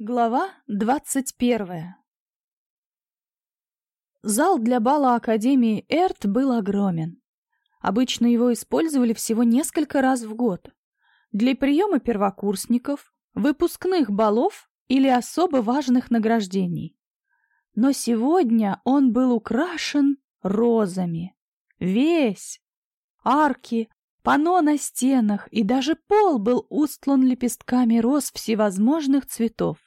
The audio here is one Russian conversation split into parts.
Глава двадцать первая Зал для бала Академии Эрт был огромен. Обычно его использовали всего несколько раз в год. Для приема первокурсников, выпускных балов или особо важных награждений. Но сегодня он был украшен розами. Весь. Арки, Пано на стенах и даже пол был устлан лепестками роз всевозможных цветов.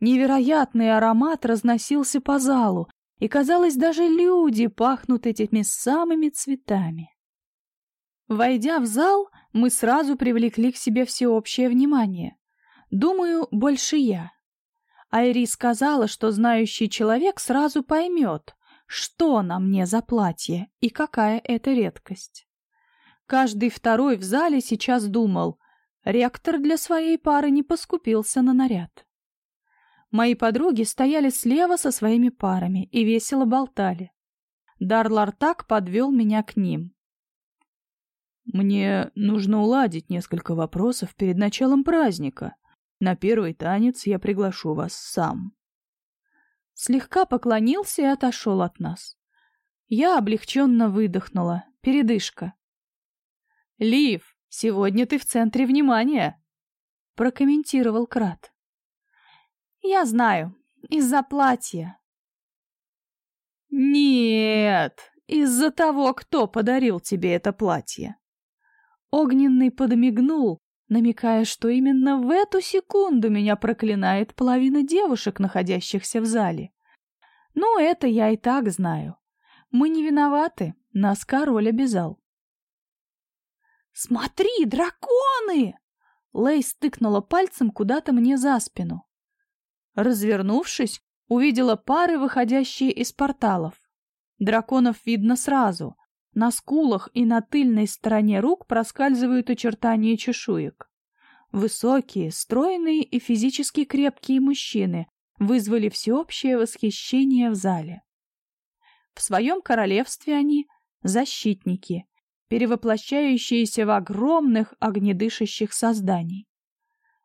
Невероятный аромат разносился по залу, и, казалось, даже люди пахнут этими самыми цветами. Войдя в зал, мы сразу привлекли к себе всеобщее внимание. Думаю, больше я. Айри сказала, что знающий человек сразу поймет, что на мне за платье и какая это редкость. Каждый второй в зале сейчас думал, ректор для своей пары не поскупился на наряд. Мои подруги стояли слева со своими парами и весело болтали. Дарлар так подвел меня к ним. «Мне нужно уладить несколько вопросов перед началом праздника. На первый танец я приглашу вас сам». Слегка поклонился и отошел от нас. Я облегченно выдохнула. Передышка. «Лив, сегодня ты в центре внимания», — прокомментировал Крат. «Я знаю, из-за платья». «Нет, из-за того, кто подарил тебе это платье». Огненный подмигнул, намекая, что именно в эту секунду меня проклинает половина девушек, находящихся в зале. Ну, это я и так знаю. Мы не виноваты, нас король обязал. «Смотри, драконы!» Лей стыкнула пальцем куда-то мне за спину. Развернувшись, увидела пары, выходящие из порталов. Драконов видно сразу. На скулах и на тыльной стороне рук проскальзывают очертания чешуек. Высокие, стройные и физически крепкие мужчины вызвали всеобщее восхищение в зале. В своем королевстве они — защитники, перевоплощающиеся в огромных огнедышащих созданий.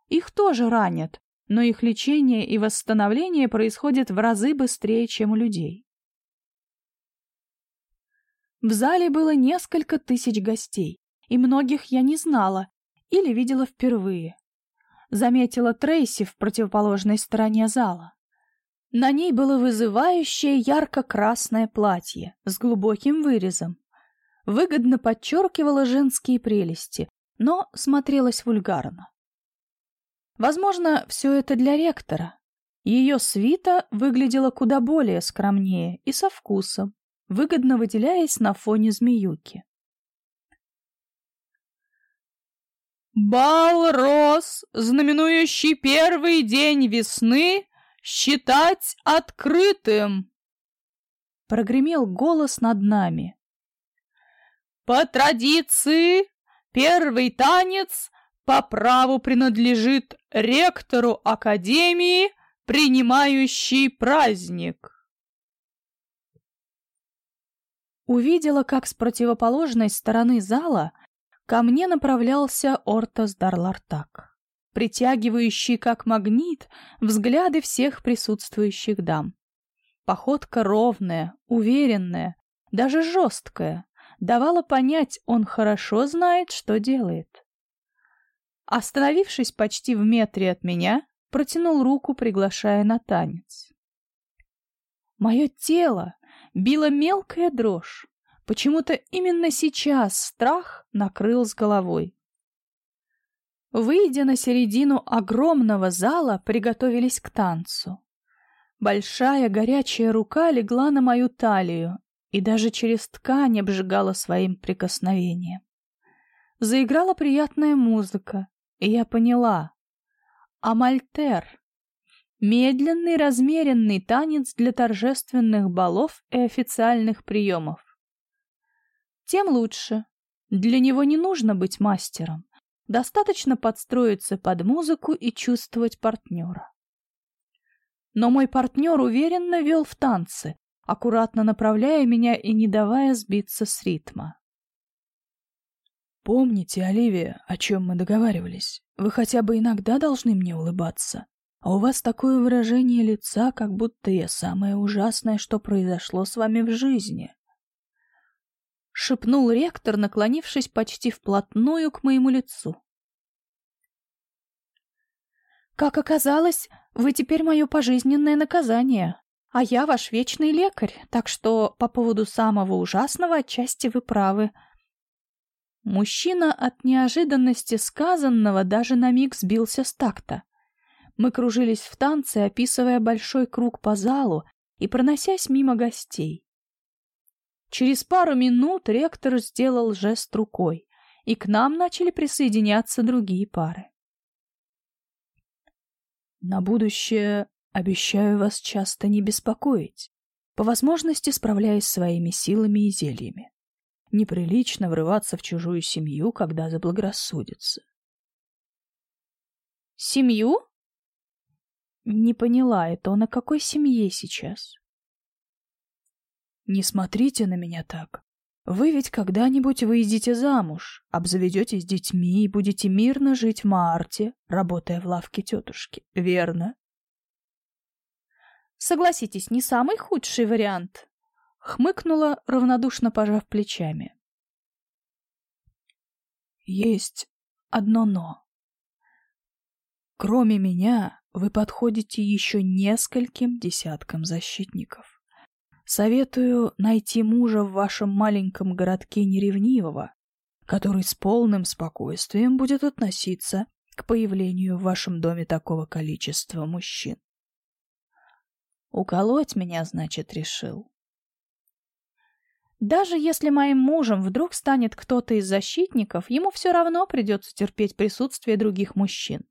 Их тоже ранят, но их лечение и восстановление происходит в разы быстрее, чем у людей. В зале было несколько тысяч гостей, и многих я не знала или видела впервые. Заметила Трейси в противоположной стороне зала. На ней было вызывающее ярко-красное платье с глубоким вырезом, выгодно подчеркивала женские прелести, но смотрелась вульгарно. Возможно, все это для ректора. Ее свита выглядела куда более скромнее и со вкусом, выгодно выделяясь на фоне змеюки. «Бал роз, знаменующий первый день весны, считать открытым!» Прогремел голос над нами. По традиции, первый танец по праву принадлежит ректору Академии, принимающий праздник. Увидела, как с противоположной стороны зала ко мне направлялся Ортас Дарлартак, притягивающий как магнит взгляды всех присутствующих дам. Походка ровная, уверенная, даже жесткая давала понять, он хорошо знает, что делает. Остановившись почти в метре от меня, протянул руку, приглашая на танец. Мое тело било мелкая дрожь. Почему-то именно сейчас страх накрыл с головой. Выйдя на середину огромного зала, приготовились к танцу. Большая горячая рука легла на мою талию, и даже через ткань обжигала своим прикосновением. Заиграла приятная музыка, я поняла. Амальтер — медленный размеренный танец для торжественных балов и официальных приемов. Тем лучше. Для него не нужно быть мастером. Достаточно подстроиться под музыку и чувствовать партнера. Но мой партнер уверенно вел в танце, аккуратно направляя меня и не давая сбиться с ритма. «Помните, Оливия, о чем мы договаривались? Вы хотя бы иногда должны мне улыбаться, А у вас такое выражение лица, как будто я самое ужасное, что произошло с вами в жизни. Шепнул ректор, наклонившись почти вплотную к моему лицу. Как оказалось, вы теперь мое пожизненное наказание, а я ваш вечный лекарь, так что по поводу самого ужасного отчасти вы правы. Мужчина от неожиданности сказанного даже на миг сбился с такта. Мы кружились в танце, описывая большой круг по залу и проносясь мимо гостей. Через пару минут ректор сделал жест рукой, и к нам начали присоединяться другие пары. На будущее обещаю вас часто не беспокоить, по возможности справляясь своими силами и зельями. Неприлично врываться в чужую семью, когда заблагорассудится. Семью? Не поняла, это он о какой семье сейчас? Не смотрите на меня так. Вы ведь когда-нибудь выйдете замуж, обзаведетесь детьми и будете мирно жить в Марте, работая в лавке тетушки, верно? Согласитесь, не самый худший вариант. Хмыкнула, равнодушно пожав плечами. Есть одно «но». Кроме меня, вы подходите еще нескольким десяткам защитников. Советую найти мужа в вашем маленьком городке неревнивого, который с полным спокойствием будет относиться к появлению в вашем доме такого количества мужчин. Уколоть меня, значит, решил. Даже если моим мужем вдруг станет кто-то из защитников, ему все равно придется терпеть присутствие других мужчин.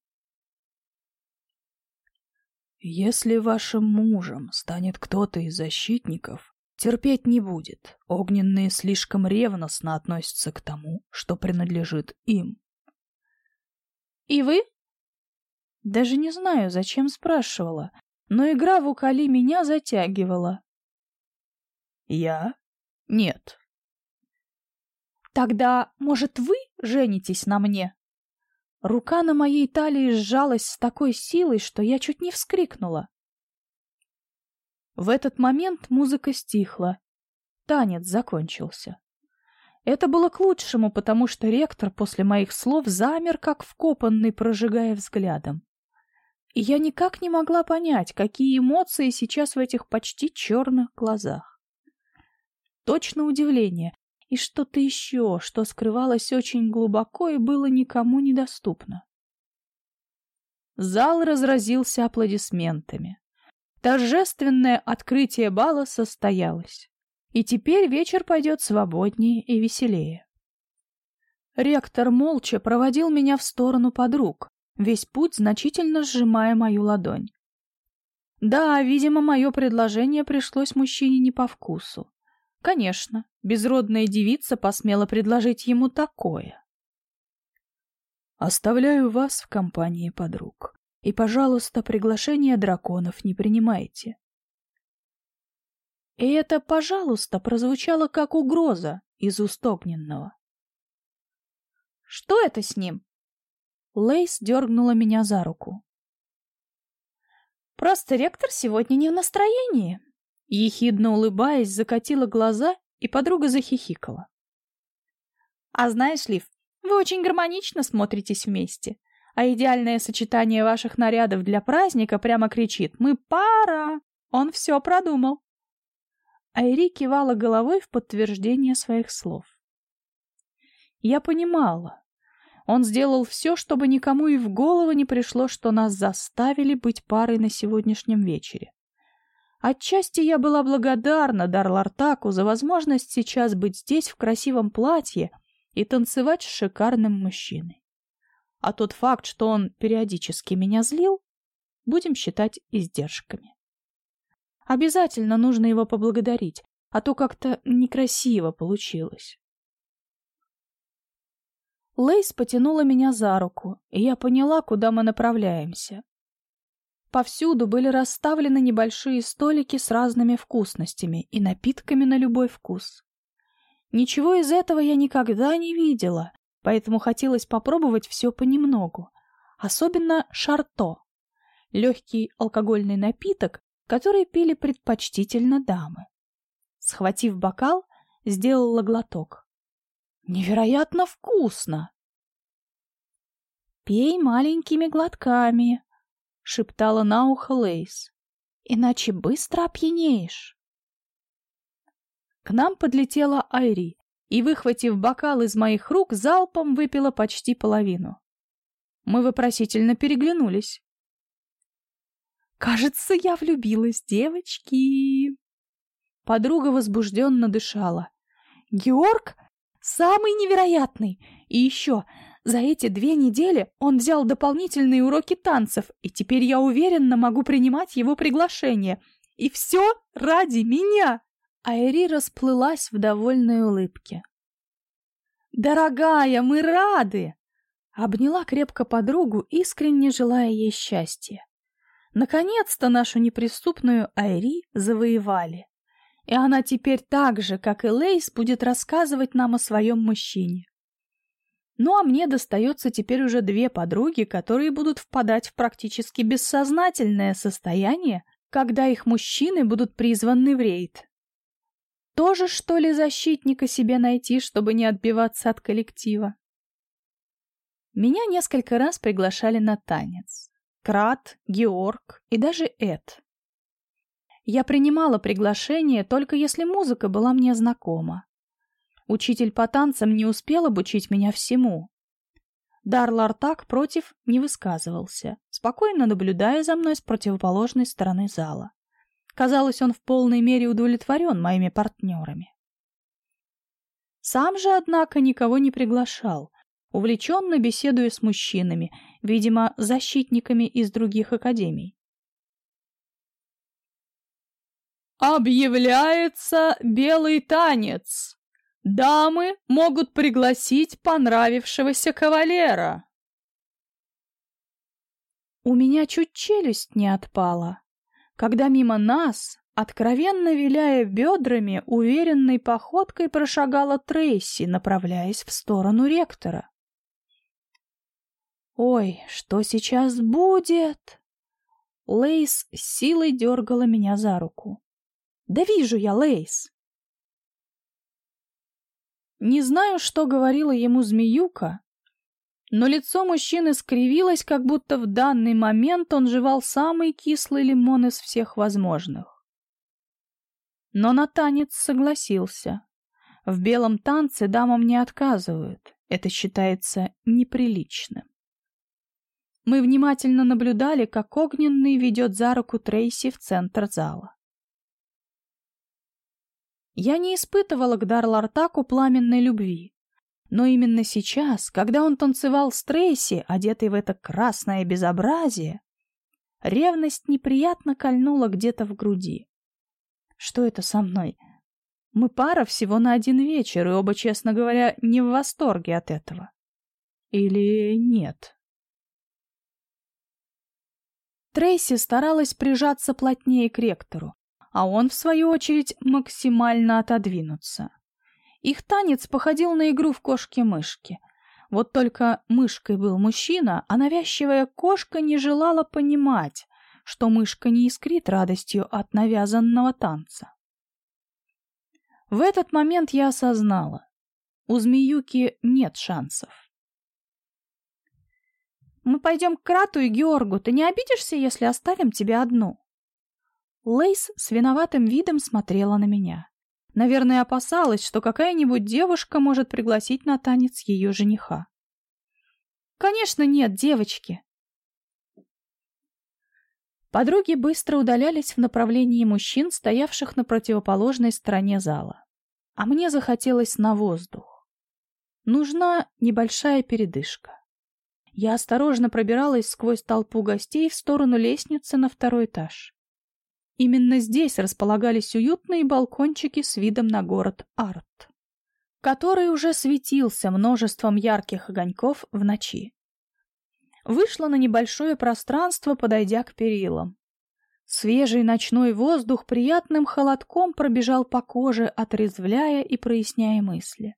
Если вашим мужем станет кто-то из защитников, терпеть не будет. Огненные слишком ревностно относятся к тому, что принадлежит им. И вы? Даже не знаю, зачем спрашивала, но игра в уколи меня затягивала. Я? Нет. Тогда, может, вы женитесь на мне? Рука на моей талии сжалась с такой силой, что я чуть не вскрикнула. В этот момент музыка стихла. Танец закончился. Это было к лучшему, потому что ректор после моих слов замер, как вкопанный, прожигая взглядом. И я никак не могла понять, какие эмоции сейчас в этих почти черных глазах. Точно удивление, и что-то еще, что скрывалось очень глубоко и было никому недоступно. Зал разразился аплодисментами. Торжественное открытие бала состоялось. И теперь вечер пойдет свободнее и веселее. Ректор молча проводил меня в сторону подруг, весь путь значительно сжимая мою ладонь. Да, видимо, мое предложение пришлось мужчине не по вкусу. Конечно, безродная девица посмела предложить ему такое. Оставляю вас в компании подруг. И, пожалуйста, приглашение драконов не принимайте. И это «пожалуйста» прозвучало как угроза из уст огненного. «Что это с ним?» Лейс дергнула меня за руку. «Просто ректор сегодня не в настроении», Ехидно улыбаясь, закатила глаза, и подруга захихикала. «А знаешь, Лив, вы очень гармонично смотритесь вместе, а идеальное сочетание ваших нарядов для праздника прямо кричит «Мы пара!» Он все продумал. Айри кивала головой в подтверждение своих слов. Я понимала. Он сделал все, чтобы никому и в голову не пришло, что нас заставили быть парой на сегодняшнем вечере. Отчасти я была благодарна Дарлартаку за возможность сейчас быть здесь в красивом платье и танцевать с шикарным мужчиной. А тот факт, что он периодически меня злил, будем считать издержками. Обязательно нужно его поблагодарить, а то как-то некрасиво получилось. Лейс потянула меня за руку, и я поняла, куда мы направляемся. Повсюду были расставлены небольшие столики с разными вкусностями и напитками на любой вкус. Ничего из этого я никогда не видела, поэтому хотелось попробовать все понемногу. Особенно шарто. легкий алкогольный напиток, который пили предпочтительно дамы. Схватив бокал, сделала глоток. Невероятно вкусно! «Пей маленькими глотками», — шептала на ухо Лейс, — «иначе быстро опьянеешь». К нам подлетела Айри и, выхватив бокал из моих рук, залпом выпила почти половину. Мы вопросительно переглянулись. «Кажется, я влюбилась, девочки!» Подруга возбужденно дышала. «Георг самый невероятный! И еще, за эти две недели он взял дополнительные уроки танцев, и теперь я уверенно могу принимать его приглашение. И все ради меня!» Айри расплылась в довольной улыбке. «Дорогая, мы рады!» Обняла крепко подругу, искренне желая ей счастья. Наконец-то нашу неприступную Айри завоевали. И она теперь так же, как и Лейс, будет рассказывать нам о своем мужчине. Ну а мне достается теперь уже две подруги, которые будут впадать в практически бессознательное состояние, когда их мужчины будут призваны в рейд. Тоже, что ли, защитника себе найти, чтобы не отбиваться от коллектива? Меня несколько раз приглашали на танец. Крат, Георг и даже Эд. Я принимала приглашение только если музыка была мне знакома. Учитель по танцам не успел обучить меня всему. Дарлар так против не высказывался, спокойно наблюдая за мной с противоположной стороны зала. Казалось, он в полной мере удовлетворен моими партнерами. Сам же, однако, никого не приглашал, увлеченно беседуя с мужчинами, видимо, защитниками из других академий. «Объявляется белый танец. Дамы могут пригласить понравившегося кавалера». У меня чуть челюсть не отпала, когда мимо нас, откровенно виляя бедрами, уверенной походкой прошагала Трейси, направляясь в сторону ректора. «Ой, что сейчас будет?» Лейс силой дергала меня за руку. «Да вижу я, Лейс!» Не знаю, что говорила ему змеюка, но лицо мужчины скривилось, как будто в данный момент он жевал самый кислый лимон из всех возможных. Но на танец согласился. В белом танце дамам не отказывают. Это считается неприличным. Мы внимательно наблюдали, как Огненный ведет за руку Трейси в центр зала. Я не испытывала к Дарлартаку пламенной любви. Но именно сейчас, когда он танцевал с Трейси, одетый в это красное безобразие, ревность неприятно кольнула где-то в груди. Что это со мной? Мы пара всего на один вечер, и оба, честно говоря, не в восторге от этого. Или нет? Трейси старалась прижаться плотнее к ректору, а он, в свою очередь, максимально отодвинуться. Их танец походил на игру в кошки-мышки. Вот только мышкой был мужчина, а навязчивая кошка не желала понимать, что мышка не искрит радостью от навязанного танца. В этот момент я осознала, у змеюки нет шансов. Мы пойдем к Крату и Георгу. Ты не обидишься, если оставим тебя одну?» Лейс с виноватым видом смотрела на меня. Наверное, опасалась, что какая-нибудь девушка может пригласить на танец ее жениха. «Конечно нет, девочки!» Подруги быстро удалялись в направлении мужчин, стоявших на противоположной стороне зала. А мне захотелось на воздух. Нужна небольшая передышка. Я осторожно пробиралась сквозь толпу гостей в сторону лестницы на второй этаж. Именно здесь располагались уютные балкончики с видом на город Арт, который уже светился множеством ярких огоньков в ночи. Вышла на небольшое пространство, подойдя к перилам. Свежий ночной воздух приятным холодком пробежал по коже, отрезвляя и проясняя мысли.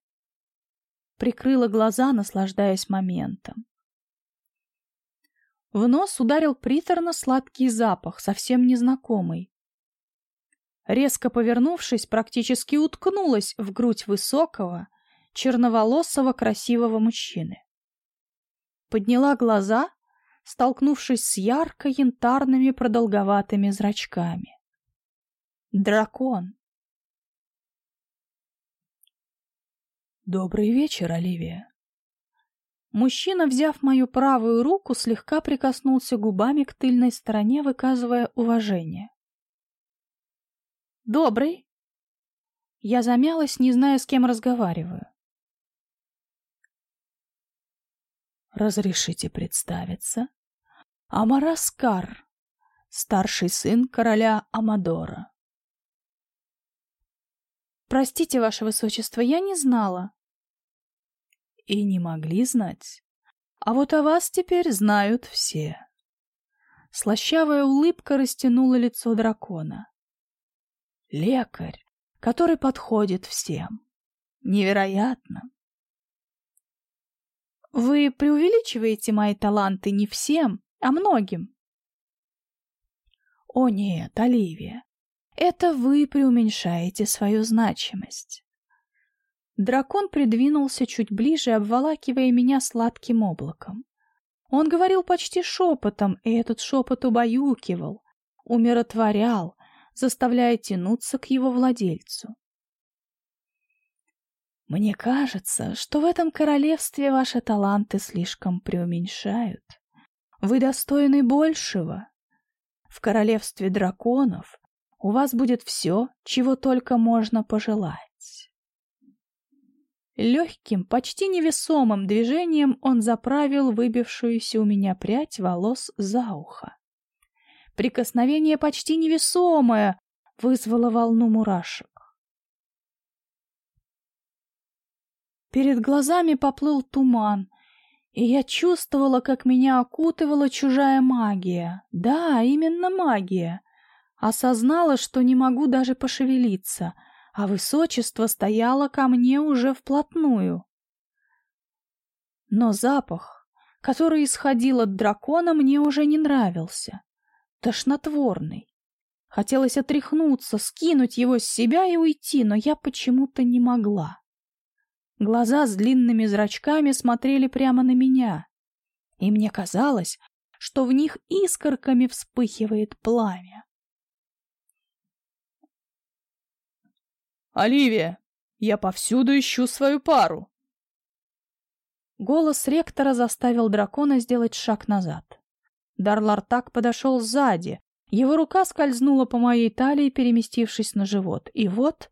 Прикрыла глаза, наслаждаясь моментом. В нос ударил приторно-сладкий запах, совсем незнакомый. Резко повернувшись, практически уткнулась в грудь высокого, черноволосого красивого мужчины. Подняла глаза, столкнувшись с ярко-янтарными продолговатыми зрачками. Дракон. Добрый вечер, Оливия. Мужчина, взяв мою правую руку, слегка прикоснулся губами к тыльной стороне, выказывая уважение. «Добрый!» Я замялась, не зная, с кем разговариваю. «Разрешите представиться?» Амараскар, старший сын короля Амадора. «Простите, ваше высочество, я не знала». «И не могли знать. А вот о вас теперь знают все». Слащавая улыбка растянула лицо дракона. «Лекарь, который подходит всем. Невероятно!» «Вы преувеличиваете мои таланты не всем, а многим». «О нет, Оливия, это вы преуменьшаете свою значимость. Дракон придвинулся чуть ближе, обволакивая меня сладким облаком. Он говорил почти шепотом, и этот шепот убаюкивал, умиротворял, заставляя тянуться к его владельцу. «Мне кажется, что в этом королевстве ваши таланты слишком преуменьшают. Вы достойны большего. В королевстве драконов у вас будет все, чего только можно пожелать. Легким, почти невесомым движением он заправил выбившуюся у меня прядь волос за ухо. Прикосновение почти невесомое вызвало волну мурашек. Перед глазами поплыл туман, и я чувствовала, как меня окутывала чужая магия. Да, именно магия. Осознала, что не могу даже пошевелиться, а высочество стояло ко мне уже вплотную. Но запах, который исходил от дракона, мне уже не нравился. Тошнотворный. Хотелось отряхнуться, скинуть его с себя и уйти, но я почему-то не могла. Глаза с длинными зрачками смотрели прямо на меня, и мне казалось, что в них искорками вспыхивает пламя. «Оливия, я повсюду ищу свою пару!» Голос ректора заставил дракона сделать шаг назад. Дарлар так подошел сзади. Его рука скользнула по моей талии, переместившись на живот. И вот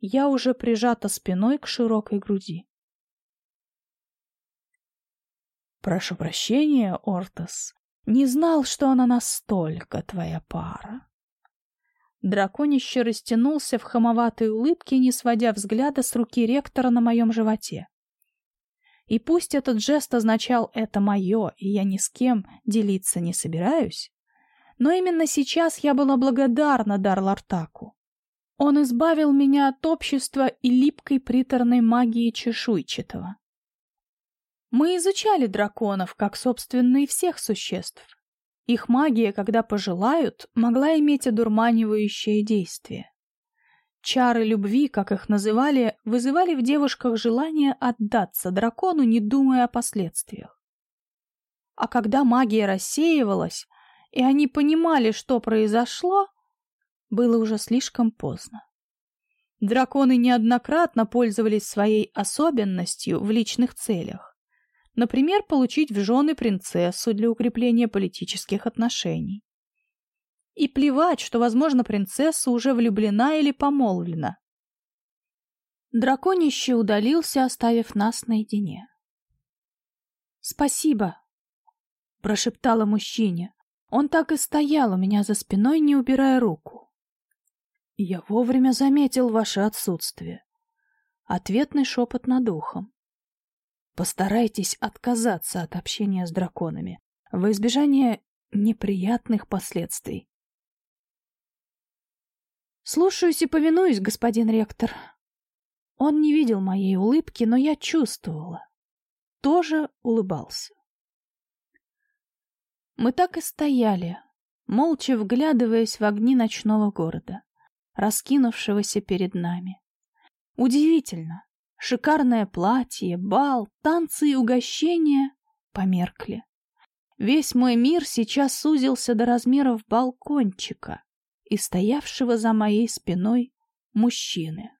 я уже прижата спиной к широкой груди. «Прошу прощения, Ортас. Не знал, что она настолько твоя пара». Драконище растянулся в хамоватой улыбке, не сводя взгляда с руки ректора на моем животе. И пусть этот жест означал «это мое, и я ни с кем делиться не собираюсь», но именно сейчас я была благодарна Дарлартаку. Он избавил меня от общества и липкой приторной магии чешуйчатого. Мы изучали драконов, как, собственно, и всех существ. Их магия, когда пожелают, могла иметь одурманивающее действие. Чары любви, как их называли, вызывали в девушках желание отдаться дракону, не думая о последствиях. А когда магия рассеивалась, и они понимали, что произошло, было уже слишком поздно. Драконы неоднократно пользовались своей особенностью в личных целях. Например, получить в жены принцессу для укрепления политических отношений. И плевать, что, возможно, принцесса уже влюблена или помолвлена. Драконище удалился, оставив нас наедине. «Спасибо», — прошептала мужчине. Он так и стоял у меня за спиной, не убирая руку. «Я вовремя заметил ваше отсутствие». Ответный шепот над ухом. Постарайтесь отказаться от общения с драконами во избежание неприятных последствий. Слушаюсь и повинуюсь, господин ректор. Он не видел моей улыбки, но я чувствовала. Тоже улыбался. Мы так и стояли, молча вглядываясь в огни ночного города, раскинувшегося перед нами. Удивительно, шикарное платье, бал, танцы и угощения померкли. Весь мой мир сейчас сузился до размеров балкончика и стоявшего за моей спиной мужчины.